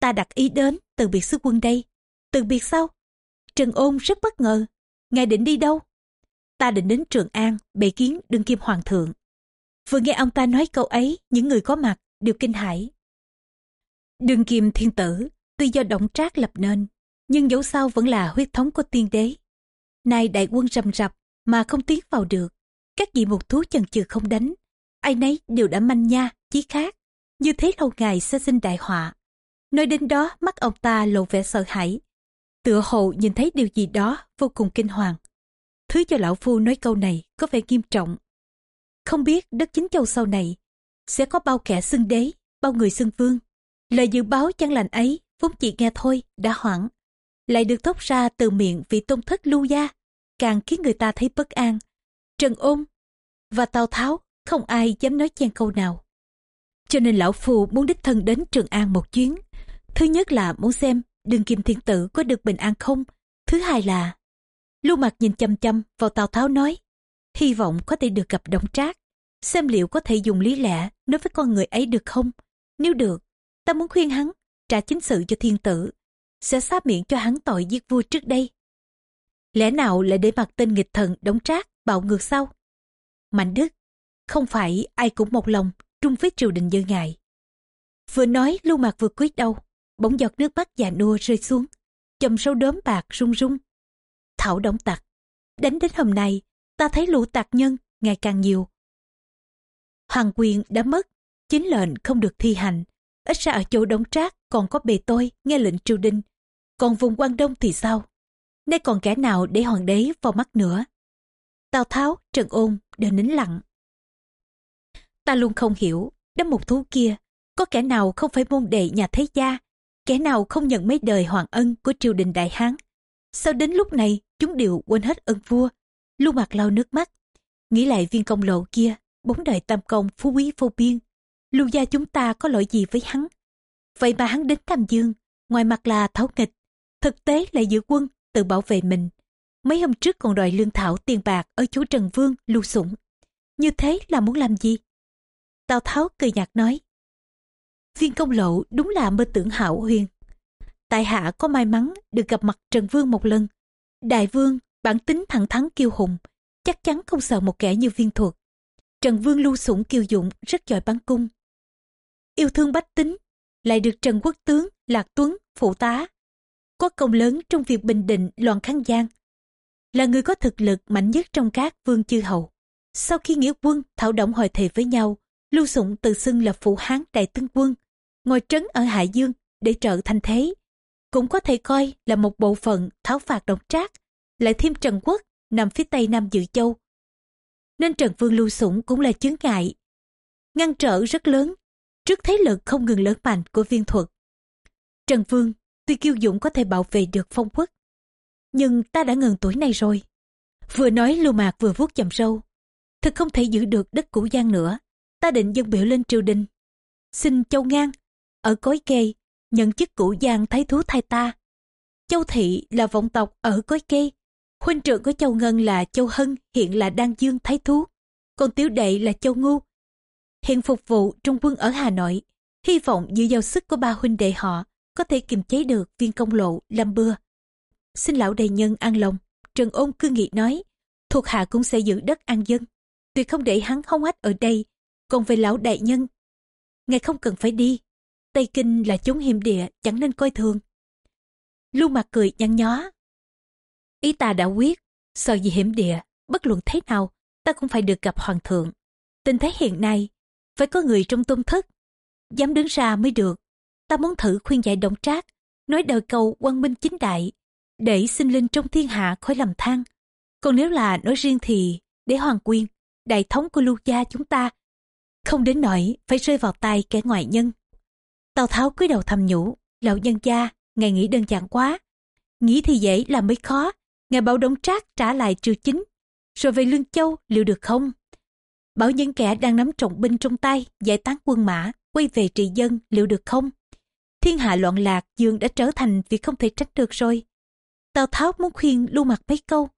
Speaker 1: Ta đặt ý đến từ biệt sứ quân đây. Từ biệt sau. Trần Ôn rất bất ngờ. Ngài định đi đâu? ta định đến Trường An bệ kiến đương kim hoàng thượng. Vừa nghe ông ta nói câu ấy, những người có mặt đều kinh hãi. Đương kim thiên tử, tuy do động trác lập nên, nhưng dẫu sao vẫn là huyết thống của tiên đế. Nay đại quân rầm rập mà không tiến vào được, các vị một thú chần chừ không đánh, ai nấy đều đã manh nha, chí khác, như thế lâu ngày sẽ sinh đại họa. Nói đến đó mắt ông ta lộ vẻ sợ hãi, tựa hồ nhìn thấy điều gì đó vô cùng kinh hoàng. Thứ cho lão phu nói câu này có vẻ nghiêm trọng. Không biết đất chính châu sau này sẽ có bao kẻ xưng đế, bao người xưng vương. Lời dự báo chẳng lành ấy vốn chỉ nghe thôi đã hoảng. Lại được thốt ra từ miệng vị tôn thất lưu gia, càng khiến người ta thấy bất an. Trần ôn và Tào Tháo không ai dám nói chen câu nào. Cho nên lão phu muốn đích thân đến Trường An một chuyến. Thứ nhất là muốn xem đường kim thiên tử có được bình an không. Thứ hai là Lưu mặt nhìn chăm chăm vào Tào Tháo nói, hy vọng có thể được gặp Đổng Trác, xem liệu có thể dùng lý lẽ nói với con người ấy được không? Nếu được, ta muốn khuyên hắn, trả chính sự cho thiên tử, sẽ xá miệng cho hắn tội giết vua trước đây. Lẽ nào lại để mặt tên nghịch thần Đống trác, bạo ngược sau? Mạnh Đức, không phải ai cũng một lòng trung với triều đình như ngài. Vừa nói lưu mạc vừa quyết đau, bỗng giọt nước mắt già nua rơi xuống, chầm sâu đốm bạc rung rung. Thảo đóng tặc, đánh đến hôm nay, ta thấy lũ tặc nhân ngày càng nhiều. Hoàng quyền đã mất, chính lệnh không được thi hành, ít ra ở chỗ đóng trác còn có bề tôi nghe lệnh triều đình, còn vùng quan đông thì sao? Nay còn kẻ nào để hoàng đế vào mắt nữa? Tào Tháo, Trần Ôn đều nín lặng. Ta luôn không hiểu, đám một thú kia, có kẻ nào không phải môn đệ nhà thế gia, kẻ nào không nhận mấy đời hoàng ân của triều đình Đại Hán. Sao đến lúc này chúng đều quên hết ơn vua, lưu mặt lau nước mắt, nghĩ lại viên công lộ kia, bốn đời tam công phú quý vô biên. Lưu gia chúng ta có lỗi gì với hắn? Vậy mà hắn đến Tam Dương, ngoài mặt là tháo nghịch, thực tế là giữ quân, tự bảo vệ mình. Mấy hôm trước còn đòi lương thảo tiền bạc ở chú Trần Vương lưu sủng. Như thế là muốn làm gì? Tào Tháo cười nhạt nói. Viên công lộ đúng là mơ tưởng hảo huyền. Tại hạ có may mắn được gặp mặt Trần Vương một lần. Đại Vương, bản tính thẳng thắn kiêu hùng, chắc chắn không sợ một kẻ như viên thuật. Trần Vương lưu sủng kiêu dụng, rất giỏi bắn cung. Yêu thương bách tính, lại được Trần Quốc Tướng, Lạc Tuấn, phụ tá. Có công lớn trong việc bình định loạn kháng giang. Là người có thực lực mạnh nhất trong các vương chư hầu. Sau khi nghĩa quân thảo động hội thề với nhau, Lưu Sụng tự xưng là phụ hán đại tướng quân, ngồi trấn ở Hải Dương để trợ thành thế. Cũng có thể coi là một bộ phận tháo phạt độc trác, lại thêm Trần Quốc nằm phía tây Nam Dự Châu. Nên Trần Vương Lưu Sủng cũng là chướng ngại. Ngăn trở rất lớn trước thế lực không ngừng lớn mạnh của viên thuật. Trần Vương tuy kiêu dũng có thể bảo vệ được phong quốc, nhưng ta đã ngừng tuổi này rồi. Vừa nói lưu mạc vừa vuốt chầm sâu. Thật không thể giữ được đất cũ giang nữa. Ta định dân biểu lên triều đình. Xin Châu Ngang, ở cối kê, nhận chức cũ giang thái thú thay ta. Châu Thị là vọng tộc ở cối kê. Huynh trưởng của Châu Ngân là Châu Hân, hiện là Đan Dương thái thú. Còn tiểu đệ là Châu Ngu, hiện phục vụ trung quân ở Hà Nội. Hy vọng dựa vào sức của ba huynh đệ họ có thể kiềm chế được viên công lộ làm bưa. Xin lão đại nhân an lòng, Trần Ôn cư nghị nói, thuộc hạ cũng sẽ giữ đất an dân. Tuyệt không để hắn hông hách ở đây, còn về lão đại nhân. Ngài không cần phải đi, Tây Kinh là chốn hiểm địa, chẳng nên coi thường. Lưu mặt cười nhăn nhó. Ý ta đã quyết, sợ gì hiểm địa, bất luận thế nào, ta cũng phải được gặp hoàng thượng. Tình thế hiện nay, phải có người trong tôn thất, dám đứng ra mới được. Ta muốn thử khuyên dạy động trác, nói đời cầu quang minh chính đại, để sinh linh trong thiên hạ khỏi lầm than. Còn nếu là nói riêng thì để hoàng quyền, đại thống của lưu gia chúng ta, không đến nỗi phải rơi vào tay kẻ ngoại nhân. Tào Tháo cúi đầu thầm nhủ, lão nhân gia, ngài nghĩ đơn giản quá. Nghĩ thì dễ làm mới khó, ngài bảo đống trác trả lại triều chính. Rồi về Lương Châu liệu được không? Bảo những kẻ đang nắm trọng binh trong tay, giải tán quân mã, quay về trị dân liệu được không? Thiên hạ loạn lạc dương đã trở thành việc không thể tránh được rồi. Tào Tháo muốn khuyên lưu mặt mấy câu.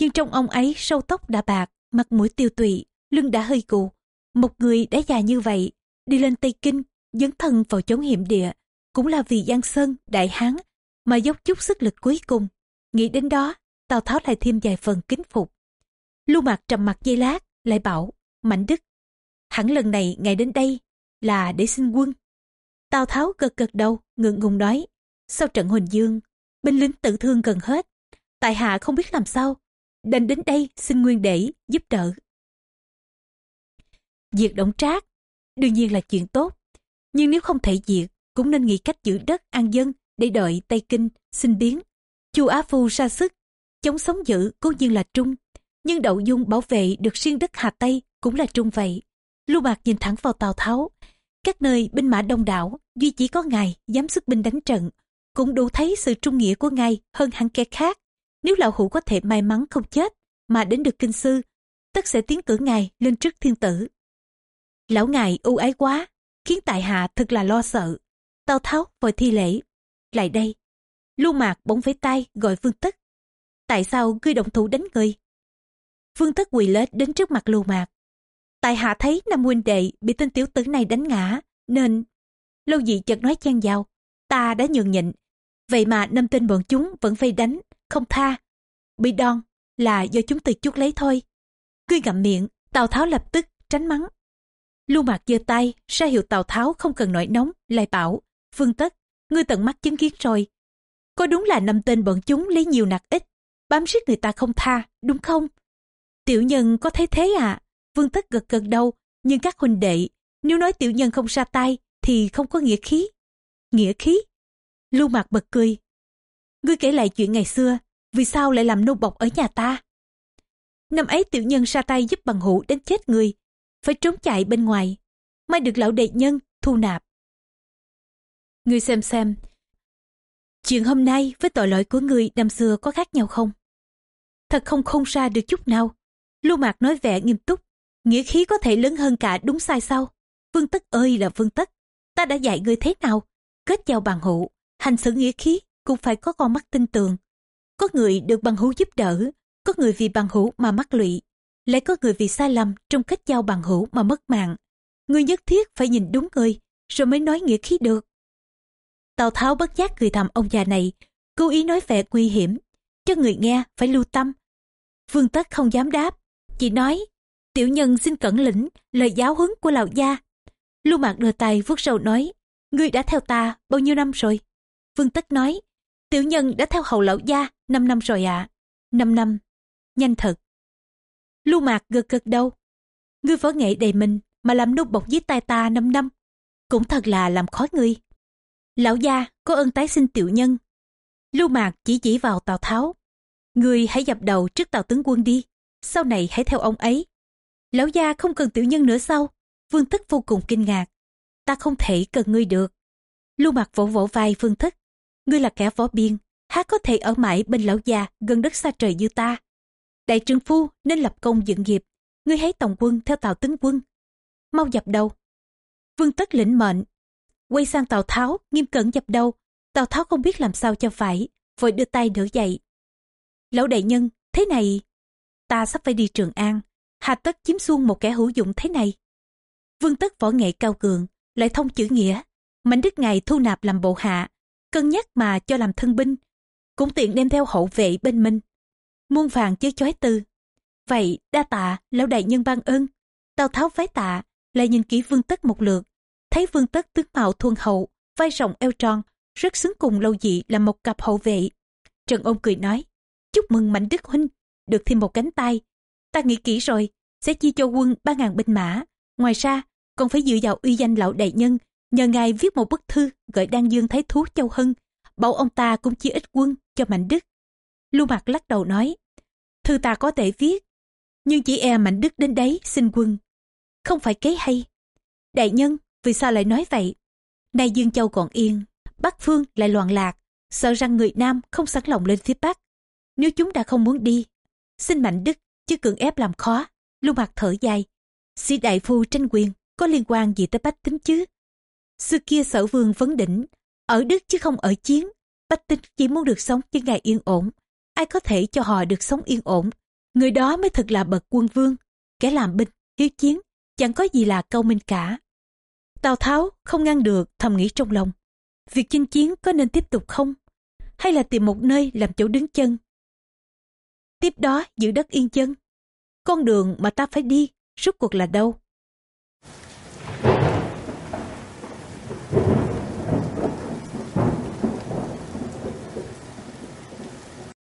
Speaker 1: Nhưng trong ông ấy sâu tóc đã bạc, mặt mũi tiêu tụy, lưng đã hơi cù. Một người đã già như vậy, đi lên Tây Kinh, dấn thân vào chống hiểm địa, cũng là vì Giang Sơn, Đại Hán, mà dốc chút sức lực cuối cùng. Nghĩ đến đó, Tào Tháo lại thêm vài phần kính phục. Lưu Mạc trầm mặt dây lát, lại bảo, Mạnh Đức, hẳn lần này ngài đến đây là để xin quân. Tào Tháo gật gật đầu, ngượng ngùng nói, sau trận Huỳnh Dương, binh lính tự thương gần hết, tại hạ không biết làm sao, đành đến đây xin nguyên để giúp đỡ. Diệt động trác, đương nhiên là chuyện tốt, nhưng nếu không thể diệt, cũng nên nghĩ cách giữ đất an dân để đợi Tây Kinh xin biến. Chu Á Phu ra sức, chống sống giữ cố nhiên là trung, nhưng Đậu Dung bảo vệ được riêng đất Hà Tây cũng là trung vậy. Lưu Mạc nhìn thẳng vào Tào Tháo. Các nơi binh mã đông đảo, duy chỉ có ngài dám sức binh đánh trận, cũng đủ thấy sự trung nghĩa của ngài hơn hẳn kẻ khác. Nếu lão hủ có thể may mắn không chết, mà đến được kinh sư, tất sẽ tiến cử ngài lên trước thiên tử. Lão ngài ưu ái quá, khiến tại hạ thật là lo sợ. Tào Tháo vội thi lễ. Lại đây. Lưu Mạc bỗng vẫy tay gọi Vương Tất. Tại sao ngươi động thủ đánh người? Vương Tất quỳ lết đến trước mặt Lưu Mạc. Tại hạ thấy năm huynh đệ bị tên tiểu tử này đánh ngã, nên lâu dị chợt nói chen vào. ta đã nhường nhịn. Vậy mà năm tên bọn chúng vẫn vây đánh, không tha. Bị đòn là do chúng tự chút lấy thôi. Ngươi ngậm miệng, Tào Tháo lập tức tránh mắng. Lưu Mạc giơ tay, ra hiệu Tào Tháo không cần nổi nóng, lại bảo, Phương Tất, ngươi tận mắt chứng kiến rồi. Có đúng là năm tên bọn chúng lấy nhiều nạt ít, bám riết người ta không tha, đúng không? Tiểu nhân có thấy thế à? Vương Tất gật gật đầu, nhưng các huynh đệ, nếu nói tiểu nhân không ra tay, thì không có nghĩa khí. Nghĩa khí? Lưu Mạc bật cười. Ngươi kể lại chuyện ngày xưa, vì sao lại làm nô bọc ở nhà ta? Năm ấy tiểu nhân ra tay giúp bằng hữu đến chết người, phải trốn chạy bên ngoài, may được lão đệ nhân thu nạp. Ngươi xem xem, chuyện hôm nay với tội lỗi của người năm xưa có khác nhau không? Thật không không ra được chút nào. Lưu Mạc nói vẻ nghiêm túc, nghĩa khí có thể lớn hơn cả đúng sai sao? Vương Tất ơi là Vương Tất, ta đã dạy ngươi thế nào? Kết giao bằng hữu, hành xử nghĩa khí cũng phải có con mắt tin tưởng. Có người được bằng hữu giúp đỡ, có người vì bằng hữu mà mắc lụy, lại có người vì sai lầm trong kết giao bằng hữu mà mất mạng. Người nhất thiết phải nhìn đúng người, rồi mới nói nghĩa khí được. Tào Tháo bất giác cười thầm ông già này, cố ý nói vẻ nguy hiểm, cho người nghe phải lưu tâm. Vương Tất không dám đáp, chỉ nói, tiểu nhân xin cẩn lĩnh lời giáo huấn của lão gia. Lưu Mạc đưa tay vuốt râu nói, ngươi đã theo ta bao nhiêu năm rồi? Vương Tất nói, tiểu nhân đã theo hầu lão gia năm năm rồi ạ. À. năm năm, nhanh thật. Lưu Mạc gật gật đầu. Ngươi võ nghệ đầy mình mà làm nô bọc dưới tay ta 5 năm. Cũng thật là làm khó ngươi. Lão gia có ơn tái sinh tiểu nhân. Lưu Mạc chỉ chỉ vào Tào Tháo. Ngươi hãy dập đầu trước Tào tướng quân đi. Sau này hãy theo ông ấy. Lão gia không cần tiểu nhân nữa sao? Vương Thức vô cùng kinh ngạc. Ta không thể cần ngươi được. Lưu Mạc vỗ vỗ vai Vương Thức. Ngươi là kẻ võ biên, há có thể ở mãi bên lão già gần đất xa trời như ta. Đại trương phu nên lập công dựng nghiệp, ngươi hãy tổng quân theo Tào tướng quân. Mau dập đầu. Vương Tất lĩnh mệnh, quay sang Tào Tháo, nghiêm cẩn dập đầu. Tào Tháo không biết làm sao cho phải, vội đưa tay đỡ dậy. Lão đại nhân, thế này, ta sắp phải đi Trường An, hà tất chiếm xuông một kẻ hữu dụng thế này. Vương Tất võ nghệ cao cường, lại thông chữ nghĩa, mảnh đức ngài thu nạp làm bộ hạ, cân nhắc mà cho làm thân binh, cũng tiện đem theo hậu vệ bên mình. Muôn vàng chứ chói tư. Vậy đa tạ, lão đại nhân ban ơn. Tào Tháo vái tạ, lại nhìn kỹ Vương Tất một lượt, thấy Vương Tất tướng mạo thuần hậu, vai rộng eo tròn, rất xứng cùng lâu dị là một cặp hậu vệ. Trần ôn cười nói, chúc mừng Mạnh Đức Huynh, được thêm một cánh tay. Ta nghĩ kỹ rồi, sẽ chia cho quân ba ngàn binh mã. Ngoài ra, còn phải dựa vào uy danh lão đại nhân, nhờ ngài viết một bức thư gửi Đan Dương Thái Thú Châu Hân, bảo ông ta cũng chia ít quân cho Mạnh Đức. Lưu Mạc lắc đầu nói, thư ta có thể viết, nhưng chỉ e Mạnh Đức đến đấy xin quân. Không phải kế hay. Đại nhân, vì sao lại nói vậy? Nay Dương Châu còn yên, Bắc Phương lại loạn lạc, sợ rằng người Nam không sẵn lòng lên phía Bắc. Nếu chúng đã không muốn đi, xin Mạnh Đức chứ cưỡng ép làm khó. Lưu Mạc thở dài, sĩ đại phu tranh quyền có liên quan gì tới bách tính chứ? Xưa kia sở vương vấn đỉnh, ở Đức chứ không ở chiến. Bách tính chỉ muốn được sống với ngày yên ổn. Ai có thể cho họ được sống yên ổn? Người đó mới thật là bậc quân vương. Kẻ làm binh, hiếu chiến, chẳng có gì là câu minh cả. Tào Tháo không ngăn được, thầm nghĩ trong lòng. Việc chinh chiến có nên tiếp tục không? Hay là tìm một nơi làm chỗ đứng chân? Tiếp đó giữ đất yên chân. Con đường mà ta phải đi, rốt cuộc là đâu?